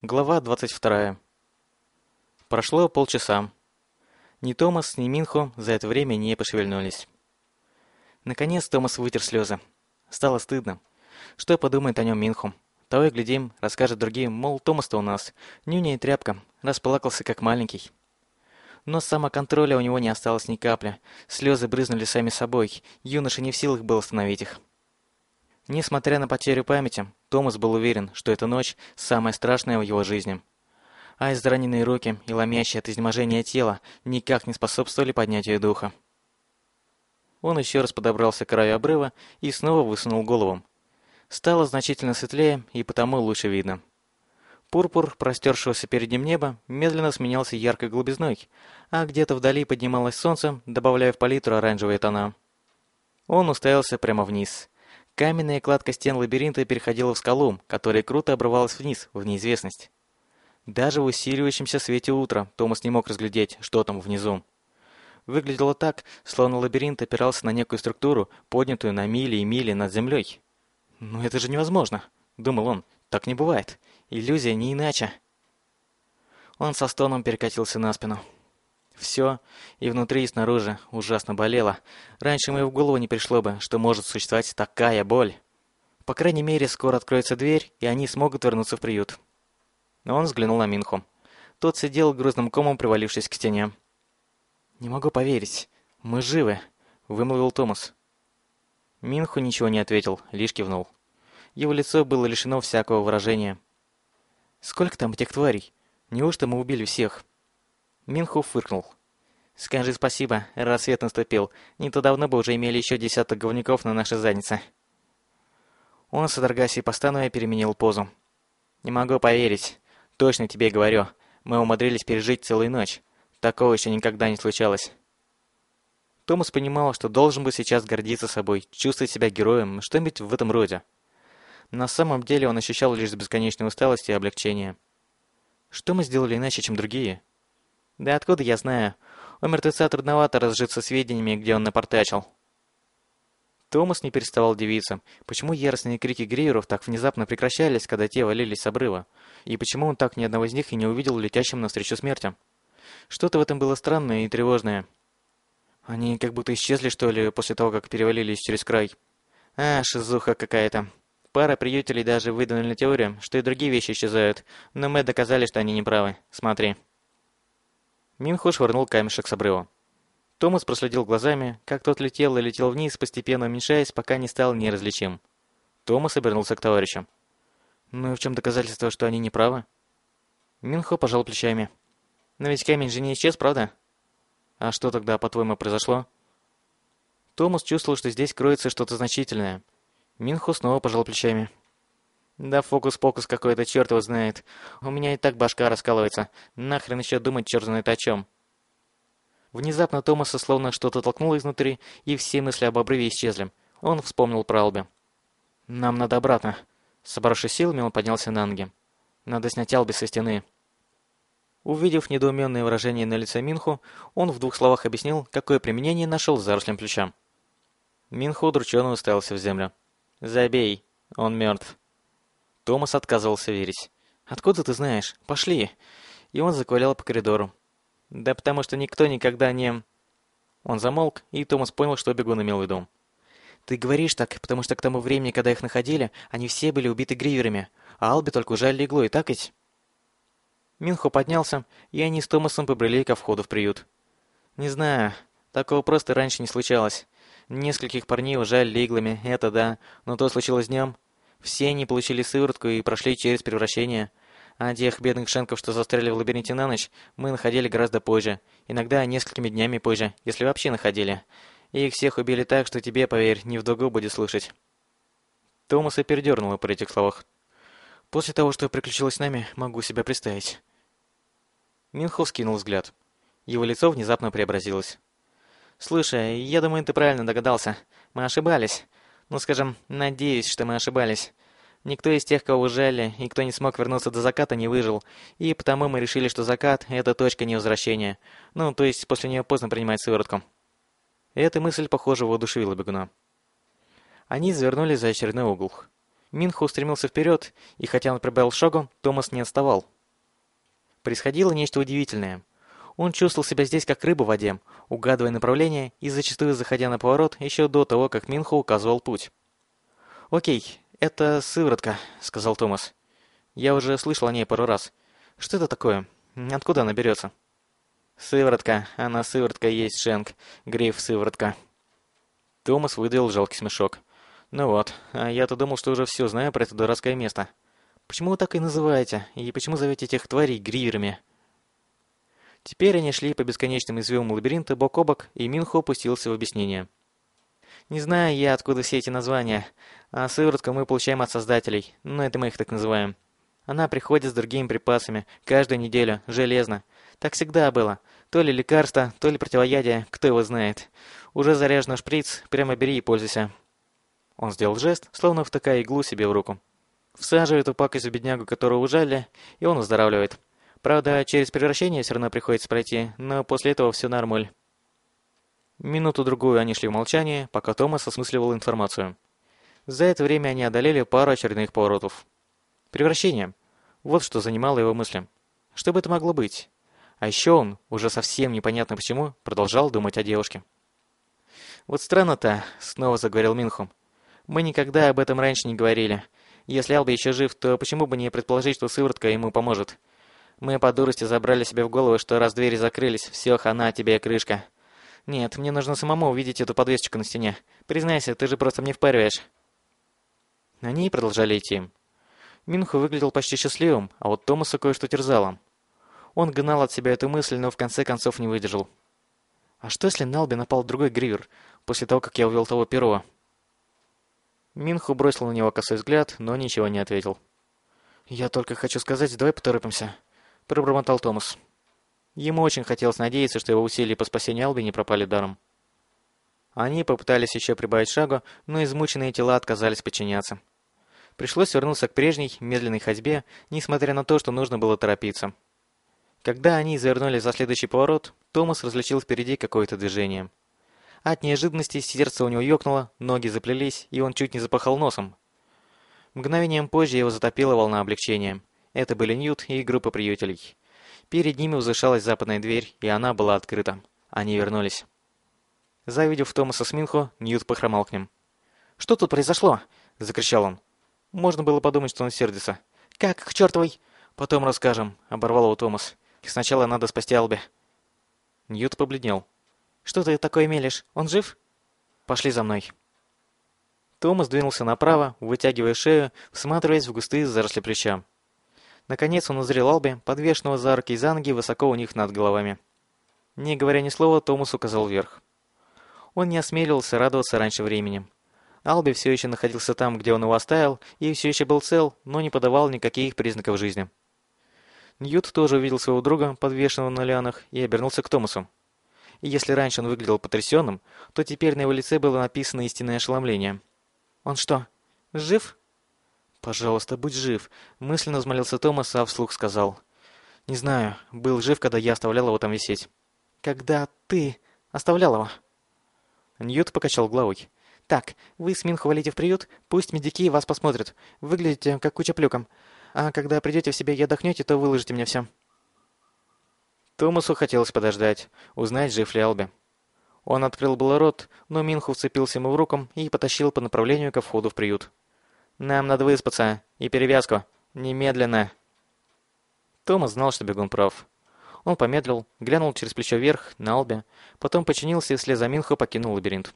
Глава 22. Прошло полчаса. Ни Томас, ни Минхо за это время не пошевельнулись. Наконец Томас вытер слезы. Стало стыдно. Что подумает о нем Минху? Того и глядим, расскажет другим, мол, Томас-то у нас, нюня и тряпка, расплакался как маленький. Но самоконтроля у него не осталось ни капли. Слезы брызнули сами собой, юноша не в силах был остановить их. Несмотря на потерю памяти, Томас был уверен, что эта ночь самая страшная в его жизни. А израненные руки и ломящее от изнеможения тело никак не способствовали поднятию духа. Он еще раз подобрался к краю обрыва и снова высунул голову. Стало значительно светлее, и потому лучше видно. Пурпур, простершегося перед ним неба, медленно сменялся яркой голубизной, а где-то вдали поднималось солнце, добавляя в палитру оранжевые тона. Он уставился прямо вниз. Каменная кладка стен лабиринта переходила в скалу, которая круто обрывалась вниз, в неизвестность. Даже в усиливающемся свете утра Томас не мог разглядеть, что там внизу. Выглядело так, словно лабиринт опирался на некую структуру, поднятую на мили и мили над землей. «Ну это же невозможно!» — думал он. «Так не бывает. Иллюзия не иначе». Он со стоном перекатился на спину. Все, и внутри, и снаружи, ужасно болело. Раньше ему в голову не пришло бы, что может существовать такая боль. По крайней мере, скоро откроется дверь, и они смогут вернуться в приют. Но он взглянул на Минху. Тот сидел грузным комом, привалившись к стене. «Не могу поверить. Мы живы», — вымолвил Томас. Минху ничего не ответил, лишь кивнул. Его лицо было лишено всякого выражения. «Сколько там этих тварей? Неужто мы убили всех?» Минху фыркнул. «Скажи спасибо, рассвет наступил. Не то давно бы уже имели еще десяток говняков на нашей заднице». Он, содрогаясь и постановая, переменил позу. «Не могу поверить. Точно тебе говорю. Мы умудрились пережить целую ночь. Такого еще никогда не случалось». Томас понимал, что должен бы сейчас гордиться собой, чувствовать себя героем, что-нибудь в этом роде. На самом деле он ощущал лишь бесконечную усталость и облегчение. Что мы сделали иначе, чем другие? Да откуда я знаю? У мертвеца трудновато разжиться сведениями, где он напортачил. Томас не переставал удивиться, почему яростные крики гриеров так внезапно прекращались, когда те валились с обрыва, и почему он так ни одного из них и не увидел летящим навстречу смерти. Что-то в этом было странное и тревожное. Они как будто исчезли, что ли, после того, как перевалились через край. А, шизуха какая-то. Пара приютелей даже выдвинули теорию, что и другие вещи исчезают, но мы доказали, что они неправы. Смотри. Минхо швырнул камешек с обрыва. Томас проследил глазами, как тот летел и летел вниз, постепенно уменьшаясь, пока не стал неразличим. Томас обернулся к товарищам. «Ну и в чем доказательство, что они не правы?» Минхо пожал плечами. «Но ведь камень же не исчез, правда?» «А что тогда, по-твоему, произошло?» Томас чувствовал, что здесь кроется что-то значительное. Минхо снова пожал плечами. Да фокус-покус какой-то, черт его знает. У меня и так башка раскалывается. Нахрен еще думать черт знает о чем. Внезапно Томаса словно что-то толкнуло изнутри, и все мысли об обрыве исчезли. Он вспомнил про Алби. «Нам надо обратно». Собравшись силами, он поднялся на ноги. «Надо снять Алби со стены». Увидев недоуменное выражение на лице Минху, он в двух словах объяснил, какое применение нашел зарослям плеча. Минху удрученно уставился в землю. «Забей, он мертв». Томас отказывался верить. «Откуда ты знаешь? Пошли!» И он заковылял по коридору. «Да потому что никто никогда не...» Он замолк, и Томас понял, что бегун имел в виду. «Ты говоришь так, потому что к тому времени, когда их находили, они все были убиты гриверами, а Алби только ужалили иглой, так ведь?» Минхо поднялся, и они с Томасом побрели ко входу в приют. «Не знаю, такого просто раньше не случалось. Нескольких парней ужалили иглами, это да, но то случилось днем, все они получили сыворотку и прошли через превращение. А тех бедных шенков, что застряли в лабиринте на ночь, мы находили гораздо позже. Иногда несколькими днями позже, если вообще находили. И их всех убили так, что тебе, поверь, не в дугу будет слышать. Томаса передернуло при этих словах. После того, что приключилось с нами, могу себя представить. Минхов скинул взгляд. Его лицо внезапно преобразилось. «Слушай, я думаю, ты правильно догадался. Мы ошибались. Ну, скажем, надеюсь, что мы ошибались. Никто из тех, кого ужали, и кто не смог вернуться до заката, не выжил. И потому мы решили, что закат — это точка невозвращения. Ну, то есть после нее поздно принимать сыворотку. Эта мысль, похоже, воодушевила бегуна. Они завернули за очередной угол. Минхо устремился вперед, и хотя он прибавил шагу, Томас не отставал. Происходило нечто удивительное. Он чувствовал себя здесь как рыба в воде, угадывая направление и зачастую заходя на поворот еще до того, как Минхо указывал путь. «Окей, это сыворотка», — сказал Томас. «Я уже слышал о ней пару раз. Что это такое? Откуда она берется?» «Сыворотка. Она сыворотка есть, Шенк. Гриф сыворотка». Томас выдавил жалкий смешок. «Ну вот, а я-то думал, что уже все знаю про это дурацкое место. Почему вы так и называете? И почему зовете этих тварей гриверами?» Теперь они шли по бесконечным извивам лабиринта бок о бок, и Минхо опустился в объяснение. «Не знаю я, откуда все эти названия, а сыворотку мы получаем от создателей, но это мы их так называем. Она приходит с другими припасами, каждую неделю, железно. Так всегда было. То ли лекарство, то ли противоядие, кто его знает. Уже заряжен шприц, прямо бери и пользуйся. Он сделал жест, словно втыкая иглу себе в руку. Всаживает эту пакость в беднягу, которую ужали, и он выздоравливает. Правда, через превращение все равно приходится пройти, но после этого все нормаль. Минуту-другую они шли в молчании, пока Томас осмысливал информацию. За это время они одолели пару очередных поворотов. Превращение. Вот что занимало его мысли. Что бы это могло быть? А еще он, уже совсем непонятно почему, продолжал думать о девушке. «Вот странно-то», — снова заговорил Минхум. «Мы никогда об этом раньше не говорили. Если Алби еще жив, то почему бы не предположить, что сыворотка ему поможет? Мы по дурости забрали себе в голову, что раз двери закрылись, все, хана, тебе и крышка. Нет, мне нужно самому увидеть эту подвесочку на стене. Признайся, ты же просто мне впариваешь». Они продолжали идти. Минху выглядел почти счастливым, а вот Томаса кое-что терзало. Он гнал от себя эту мысль, но в конце концов не выдержал. А что если на Алби напал другой гривер, после того, как я увел того первого? Минху бросил на него косой взгляд, но ничего не ответил. «Я только хочу сказать, давай поторопимся», — пробормотал Томас. Ему очень хотелось надеяться, что его усилия по спасению Алби не пропали даром. Они попытались еще прибавить шагу, но измученные тела отказались подчиняться. Пришлось вернуться к прежней, медленной ходьбе, несмотря на то, что нужно было торопиться. Когда они завернули за следующий поворот, Томас различил впереди какое-то движение. От неожиданности сердце у него ёкнуло, ноги заплелись, и он чуть не запахал носом. Мгновением позже его затопила волна облегчения. Это были Ньют и группа приютелей. Перед ними возвышалась западная дверь, и она была открыта. Они вернулись. Завидев Томаса с Минхо, Ньют похромал к ним. «Что тут произошло?» – закричал он. Можно было подумать, что он сердится. «Как, к чертовой?» «Потом расскажем», – оборвал его Томас. Сначала надо спасти Алби. Ньют побледнел. Что ты такое мелешь? Он жив? Пошли за мной. Томас двинулся направо, вытягивая шею, всматриваясь в густые заросли плеча. Наконец он узрел Алби, подвешенного за руки и за ноги высоко у них над головами. Не говоря ни слова, Томас указал вверх. Он не осмеливался радоваться раньше времени. Алби все еще находился там, где он его оставил, и все еще был цел, но не подавал никаких признаков жизни. Ньют тоже увидел своего друга, подвешенного на лианах, и обернулся к Томасу. И если раньше он выглядел потрясенным, то теперь на его лице было написано истинное ошеломление. «Он что, жив?» «Пожалуйста, будь жив», — мысленно взмолился Томас, а вслух сказал. «Не знаю, был жив, когда я оставлял его там висеть». «Когда ты оставлял его?» Ньют покачал головой. «Так, вы с Минху валите в приют, пусть медики вас посмотрят. Выглядите как куча плюком. А когда придете в себя и отдохнете, то выложите мне все». Томасу хотелось подождать, узнать, жив ли Алби. Он открыл был рот, но Минху вцепился ему в руку и потащил по направлению ко входу в приют. «Нам надо выспаться. И перевязку. Немедленно!» Томас знал, что бегун прав. Он помедлил, глянул через плечо вверх, на Алби, потом починился и вслед за Минху покинул лабиринт.